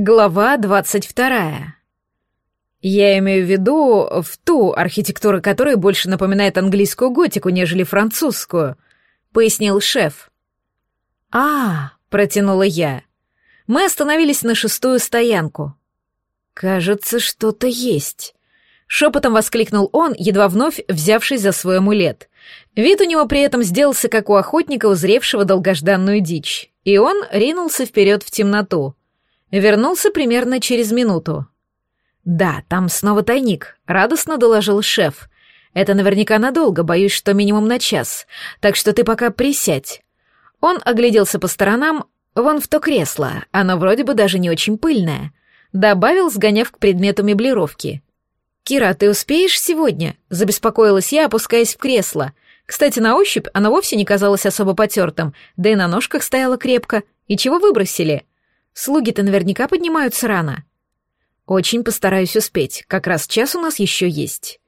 Глава двадцать вторая. Я имею в виду в ту архитектуру, которая больше напоминает английскую готику, нежели французскую, пояснил шеф. А, протянула я. Мы остановились на шестую стоянку. Кажется, что-то есть. Шепотом воскликнул он, едва вновь взявшись за свой амулет. Вид у него при этом сделался, как у охотника, узревшего долгожданную дичь, и он ринулся вперед в темноту. Вернулся примерно через минуту. «Да, там снова тайник», — радостно доложил шеф. «Это наверняка надолго, боюсь, что минимум на час, так что ты пока присядь». Он огляделся по сторонам, вон в то кресло, оно вроде бы даже не очень пыльное. Добавил, сгоняв к предмету меблировки. «Кира, ты успеешь сегодня?» — забеспокоилась я, опускаясь в кресло. Кстати, на ощупь оно вовсе не казалось особо потертым, да и на ножках стояло крепко. И чего выбросили? Слуги-то наверняка поднимаются рано. Очень постараюсь успеть, как раз час у нас еще есть.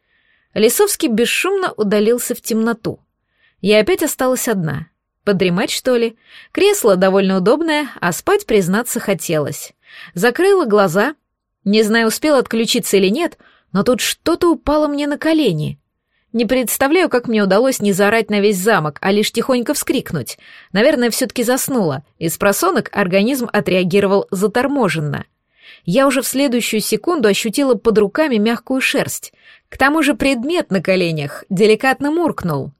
Лисовский бесшумно удалился в темноту. Я опять осталась одна. Подремать, что ли? Кресло довольно удобное, а спать, признаться, хотелось. Закрыла глаза. Не знаю, успел отключиться или нет, но тут что-то упало мне на колени. Не представляю, как мне удалось не заорать на весь замок, а лишь тихонько вскрикнуть. Наверное, все-таки заснула, и с просонок организм отреагировал заторможенно. Я уже в следующую секунду ощутила под руками мягкую шерсть. К тому же предмет на коленях деликатно муркнул.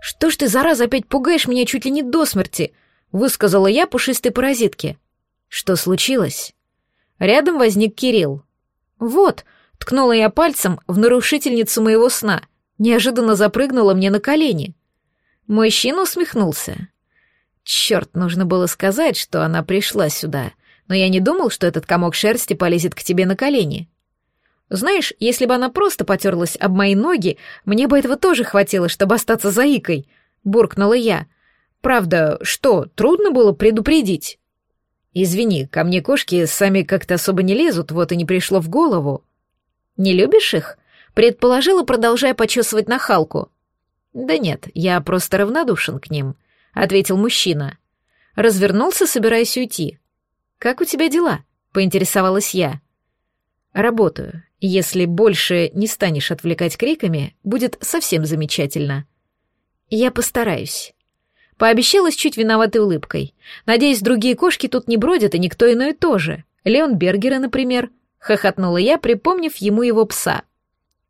«Что ж ты, зараза, опять пугаешь меня чуть ли не до смерти?» — высказала я пушистой паразитке. «Что случилось?» Рядом возник Кирилл. «Вот», — ткнула я пальцем в нарушительницу моего сна — неожиданно запрыгнула мне на колени. Мужчина усмехнулся. Черт, нужно было сказать, что она пришла сюда, но я не думал, что этот комок шерсти полезет к тебе на колени. Знаешь, если бы она просто потерлась об мои ноги, мне бы этого тоже хватило, чтобы остаться заикой, буркнула я. Правда, что, трудно было предупредить? Извини, ко мне кошки сами как-то особо не лезут, вот и не пришло в голову. Не любишь их? Предположила, продолжая почесывать нахалку. «Да нет, я просто равнодушен к ним», — ответил мужчина. Развернулся, собираясь уйти. «Как у тебя дела?» — поинтересовалась я. «Работаю. Если больше не станешь отвлекать криками, будет совсем замечательно». «Я постараюсь». Пообещалась чуть виноватой улыбкой. Надеюсь, другие кошки тут не бродят, и никто иной тоже. Леон Бергера, например. Хохотнула я, припомнив ему его пса.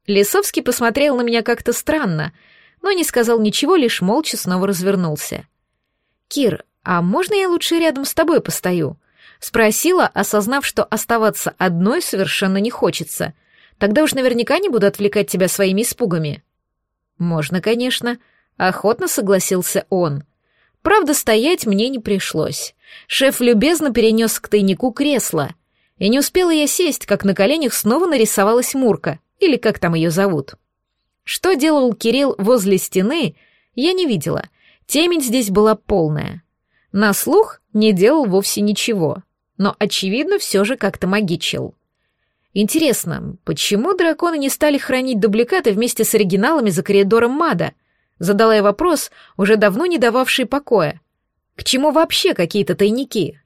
Лисовский посмотрел на меня как-то странно, но не сказал ничего, лишь молча снова развернулся. «Кир, а можно я лучше рядом с тобой постою?» Спросила, осознав, что оставаться одной совершенно не хочется. Тогда уж наверняка не буду отвлекать тебя своими испугами. «Можно, конечно», — охотно согласился он. Правда, стоять мне не пришлось. Шеф любезно перенес к тайнику кресло. И не успела я сесть, как на коленях снова нарисовалась Мурка — или как там ее зовут. Что делал Кирилл возле стены, я не видела. Темень здесь была полная. На слух не делал вовсе ничего, но, очевидно, все же как-то магичил. Интересно, почему драконы не стали хранить дубликаты вместе с оригиналами за коридором Мада? Задала я вопрос, уже давно не дававший покоя. К чему вообще какие-то тайники?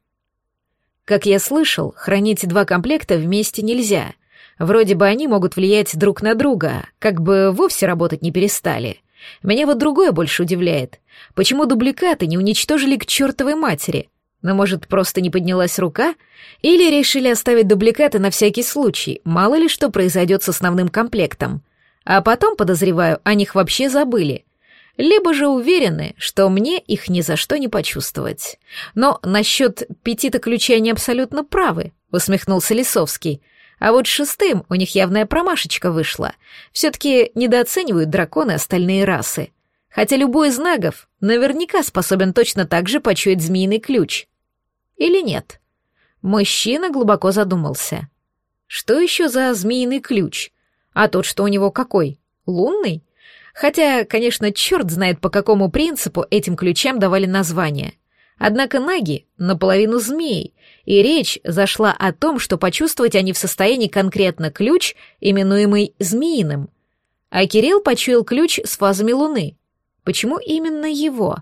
Как я слышал, хранить два комплекта вместе нельзя — Вроде бы они могут влиять друг на друга, как бы вовсе работать не перестали. Меня вот другое больше удивляет. Почему дубликаты не уничтожили к чертовой матери? Но, может, просто не поднялась рука? Или решили оставить дубликаты на всякий случай, мало ли что произойдет с основным комплектом. А потом, подозреваю, о них вообще забыли. Либо же уверены, что мне их ни за что не почувствовать. Но насчет пяти-то ключей они абсолютно правы, усмехнулся Лисовский. А вот шестым у них явная промашечка вышла. Все-таки недооценивают драконы остальные расы. Хотя любой из нагов наверняка способен точно так же почуять змеиный ключ. Или нет? Мужчина глубоко задумался. Что еще за змеиный ключ? А тот, что у него какой? Лунный? Хотя, конечно, черт знает, по какому принципу этим ключам давали название. Однако наги наполовину змеи, и речь зашла о том, что почувствовать они в состоянии конкретно ключ, именуемый змеиным. А Кирилл почуял ключ с фазами Луны. Почему именно его?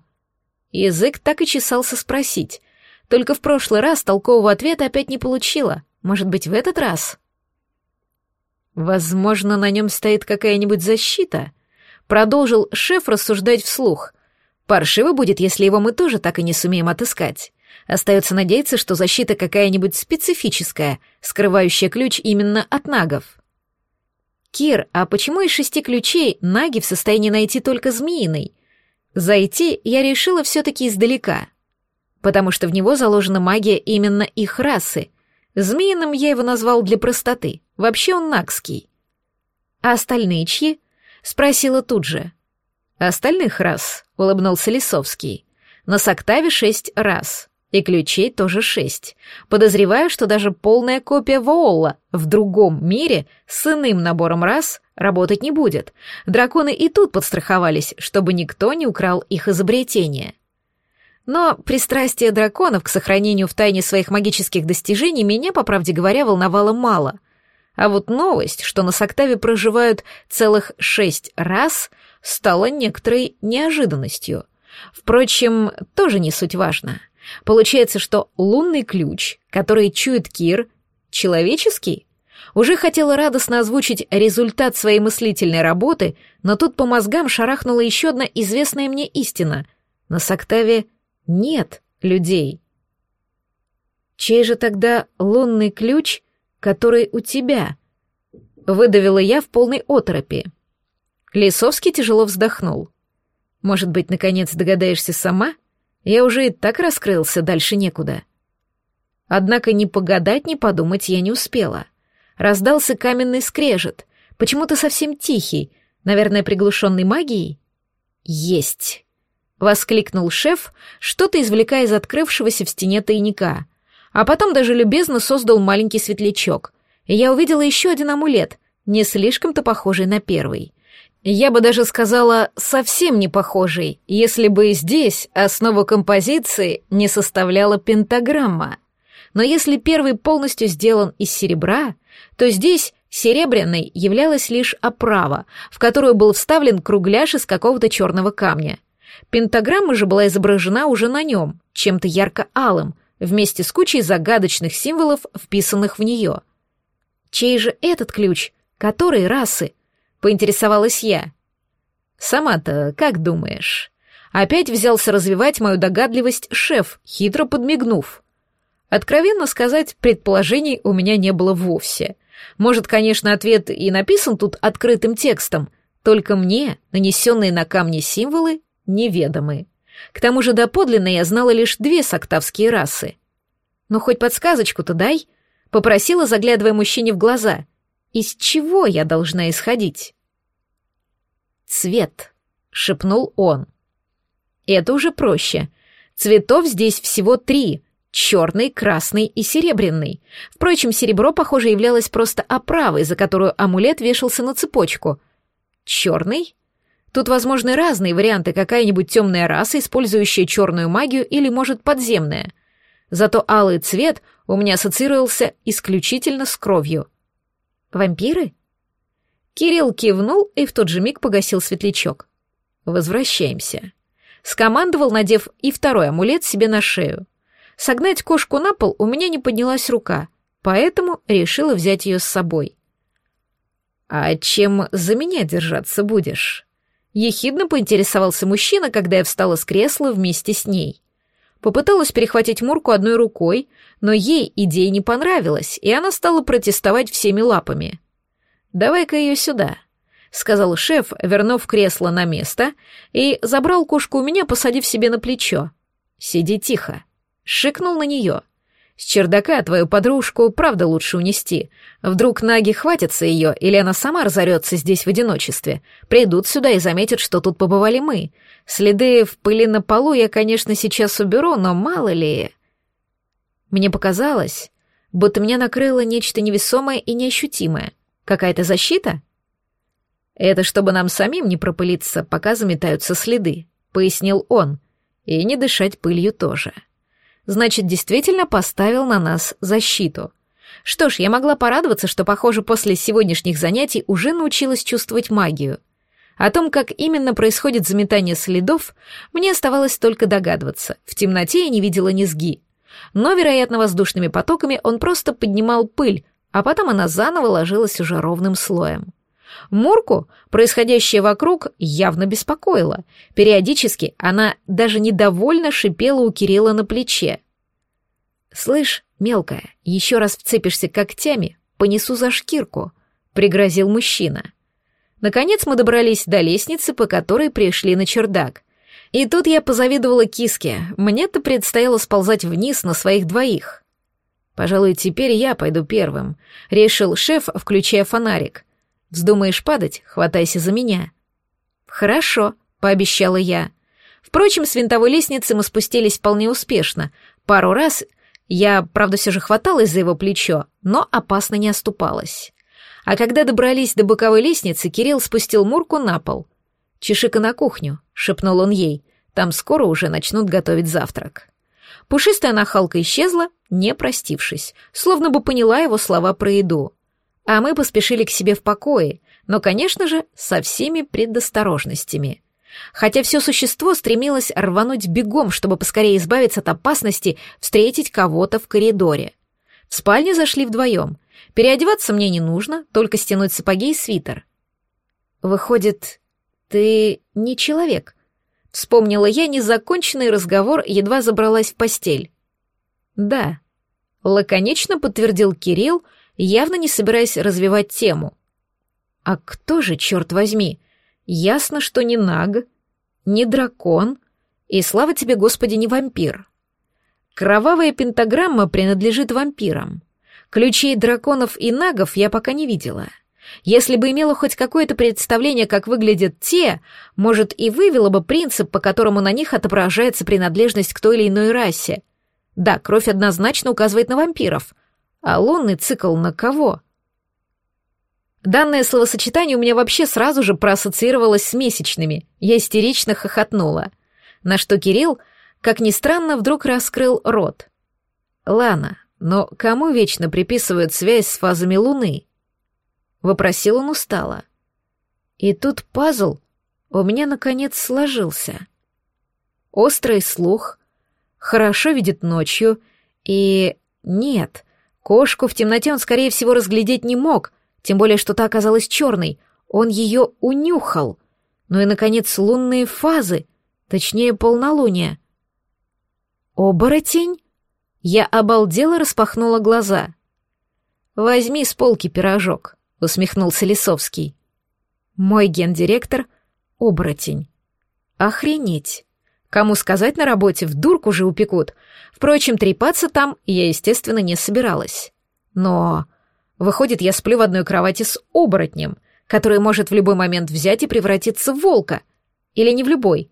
Язык так и чесался спросить. Только в прошлый раз толкового ответа опять не получила. Может быть, в этот раз? Возможно, на нем стоит какая-нибудь защита. Продолжил шеф рассуждать вслух. Паршиво будет, если его мы тоже так и не сумеем отыскать. Остается надеяться, что защита какая-нибудь специфическая, скрывающая ключ именно от нагов. Кир, а почему из шести ключей наги в состоянии найти только змеиный? Зайти я решила все-таки издалека, потому что в него заложена магия именно их расы. Змеиным я его назвал для простоты, вообще он нагский. А остальные чьи? Спросила тут же. Остальных раз, улыбнулся Лисовский. На Соктаве шесть раз. И ключей тоже шесть. Подозреваю, что даже полная копия Воолла в другом мире с иным набором раз работать не будет. Драконы и тут подстраховались, чтобы никто не украл их изобретение. Но пристрастие драконов к сохранению в тайне своих магических достижений меня, по правде говоря, волновало мало. А вот новость, что на Соктаве проживают целых шесть раз, стала некоторой неожиданностью. Впрочем, тоже не суть важно. — Получается, что лунный ключ, который чует Кир, человеческий? Уже хотела радостно озвучить результат своей мыслительной работы, но тут по мозгам шарахнула еще одна известная мне истина. На Соктаве нет людей. Чей же тогда лунный ключ, который у тебя? Выдавила я в полной оторопи. Лисовский тяжело вздохнул. Может быть, наконец догадаешься сама? Я уже и так раскрылся, дальше некуда. Однако ни погадать, ни подумать я не успела. Раздался каменный скрежет, почему-то совсем тихий, наверное, приглушенный магией. «Есть!» — воскликнул шеф, что-то извлекая из открывшегося в стене тайника. А потом даже любезно создал маленький светлячок. И я увидела еще один амулет, не слишком-то похожий на первый. Я бы даже сказала, совсем не похожий, если бы здесь основу композиции не составляла пентаграмма. Но если первый полностью сделан из серебра, то здесь серебряной являлась лишь оправа, в которую был вставлен кругляш из какого-то черного камня. Пентаграмма же была изображена уже на нем, чем-то ярко-алым, вместе с кучей загадочных символов, вписанных в нее. Чей же этот ключ? Который расы? Поинтересовалась я. «Сама-то как думаешь?» Опять взялся развивать мою догадливость шеф, хитро подмигнув. Откровенно сказать, предположений у меня не было вовсе. Может, конечно, ответ и написан тут открытым текстом, только мне нанесенные на камни символы неведомы. К тому же доподлинно я знала лишь две соктавские расы. «Ну, хоть подсказочку-то дай», — попросила, заглядывая мужчине в глаза. «Из чего я должна исходить?» «Цвет», — шепнул он. «Это уже проще. Цветов здесь всего три — черный, красный и серебряный. Впрочем, серебро, похоже, являлось просто оправой, за которую амулет вешался на цепочку. Черный? Тут возможны разные варианты, какая-нибудь темная раса, использующая черную магию или, может, подземная. Зато алый цвет у меня ассоциировался исключительно с кровью. Вампиры? Кирилл кивнул и в тот же миг погасил светлячок. «Возвращаемся», — скомандовал, надев и второй амулет себе на шею. Согнать кошку на пол у меня не поднялась рука, поэтому решила взять ее с собой. «А чем за меня держаться будешь?» Ехидно поинтересовался мужчина, когда я встала с кресла вместе с ней. Попыталась перехватить Мурку одной рукой, но ей идея не понравилась, и она стала протестовать всеми лапами. «Давай-ка ее сюда», — сказал шеф, вернув кресло на место, и забрал кошку у меня, посадив себе на плечо. «Сиди тихо», — шикнул на нее. «С чердака твою подружку правда лучше унести. Вдруг наги хватятся ее, или она сама разорется здесь в одиночестве. Придут сюда и заметят, что тут побывали мы. Следы в пыли на полу я, конечно, сейчас уберу, но мало ли...» Мне показалось, будто меня накрыло нечто невесомое и неощутимое — Какая-то защита? Это чтобы нам самим не пропылиться, пока заметаются следы, пояснил он. И не дышать пылью тоже. Значит, действительно поставил на нас защиту. Что ж, я могла порадоваться, что, похоже, после сегодняшних занятий уже научилась чувствовать магию. О том, как именно происходит заметание следов, мне оставалось только догадываться. В темноте я не видела низги. Но, вероятно, воздушными потоками он просто поднимал пыль, а потом она заново ложилась уже ровным слоем. Мурку происходящее вокруг явно беспокоило. Периодически она даже недовольно шипела у Кирилла на плече. «Слышь, мелкая, еще раз вцепишься когтями, понесу за шкирку», — пригрозил мужчина. Наконец мы добрались до лестницы, по которой пришли на чердак. И тут я позавидовала киске. Мне-то предстояло сползать вниз на своих двоих. «Пожалуй, теперь я пойду первым», — решил шеф, включая фонарик. Вздумаешь падать, хватайся за меня». «Хорошо», — пообещала я. Впрочем, с винтовой лестницы мы спустились вполне успешно. Пару раз я, правда, все же хваталась за его плечо, но опасно не оступалась. А когда добрались до боковой лестницы, Кирилл спустил Мурку на пол. «Чешика на кухню», — шепнул он ей. «Там скоро уже начнут готовить завтрак». Пушистая нахалка исчезла, не простившись, словно бы поняла его слова про еду а мы поспешили к себе в покое, но, конечно же, со всеми предосторожностями. Хотя все существо стремилось рвануть бегом, чтобы поскорее избавиться от опасности встретить кого-то в коридоре. В спальню зашли вдвоем. Переодеваться мне не нужно, только стянуть сапоги и свитер. «Выходит, ты не человек?» Вспомнила я незаконченный разговор, едва забралась в постель. «Да», — лаконично подтвердил Кирилл, явно не собираясь развивать тему. А кто же, черт возьми? Ясно, что не наг, не дракон, и, слава тебе, Господи, не вампир. Кровавая пентаграмма принадлежит вампирам. Ключей драконов и нагов я пока не видела. Если бы имела хоть какое-то представление, как выглядят те, может, и вывела бы принцип, по которому на них отображается принадлежность к той или иной расе. Да, кровь однозначно указывает на вампиров, а лунный цикл на кого? Данное словосочетание у меня вообще сразу же проассоциировалось с месячными. Я истерично хохотнула. На что Кирилл, как ни странно, вдруг раскрыл рот. «Лана, но кому вечно приписывают связь с фазами Луны?» Вопросил он устало. И тут пазл у меня, наконец, сложился. Острый слух, хорошо видит ночью и... Нет, Кошку в темноте он, скорее всего, разглядеть не мог, тем более, что та оказалась черной. Он ее унюхал. Ну и, наконец, лунные фазы, точнее, полнолуние. «Оборотень?» Я обалдела распахнула глаза. «Возьми с полки пирожок», — усмехнулся Лисовский. «Мой гендиректор — оборотень. Охренеть!» Кому сказать на работе, в дурку же упекут. Впрочем, трепаться там я, естественно, не собиралась. Но... Выходит, я сплю в одной кровати с оборотнем, который может в любой момент взять и превратиться в волка. Или не в любой.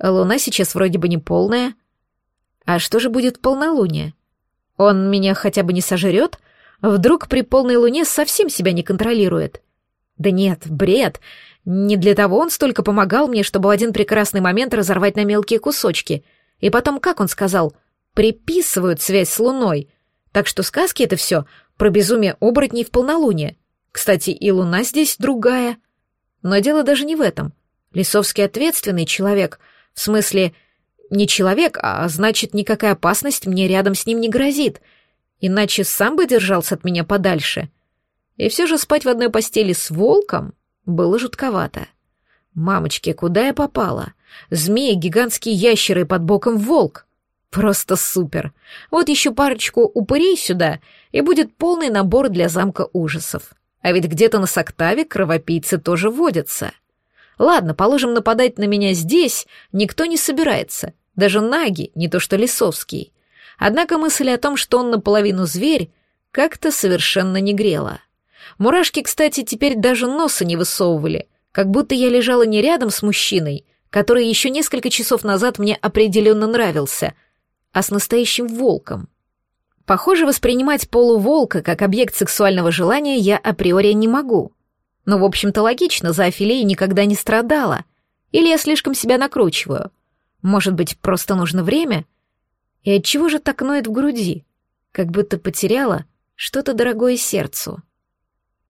Луна сейчас вроде бы не полная. А что же будет полнолуние? Он меня хотя бы не сожрет? Вдруг при полной луне совсем себя не контролирует? Да нет, бред. Не для того он столько помогал мне, чтобы в один прекрасный момент разорвать на мелкие кусочки. И потом, как он сказал, приписывают связь с Луной. Так что сказки это все про безумие оборотней в полнолуние. Кстати, и Луна здесь другая. Но дело даже не в этом. Лисовский ответственный человек. В смысле, не человек, а значит, никакая опасность мне рядом с ним не грозит. Иначе сам бы держался от меня подальше. И все же спать в одной постели с волком было жутковато. Мамочки, куда я попала? Змеи, гигантские ящеры под боком волк. Просто супер. Вот еще парочку упырей сюда, и будет полный набор для замка ужасов. А ведь где-то на Соктаве кровопийцы тоже водятся. Ладно, положим, нападать на меня здесь никто не собирается. Даже Наги, не то что Лисовский. Однако мысль о том, что он наполовину зверь, как-то совершенно не грела. Мурашки, кстати, теперь даже носа не высовывали, как будто я лежала не рядом с мужчиной, который еще несколько часов назад мне определенно нравился, а с настоящим волком. Похоже, воспринимать полуволка как объект сексуального желания я априори не могу. Но, в общем-то, логично, за афилией никогда не страдала. Или я слишком себя накручиваю. Может быть, просто нужно время? И от чего же так ноет в груди? Как будто потеряла что-то дорогое сердцу.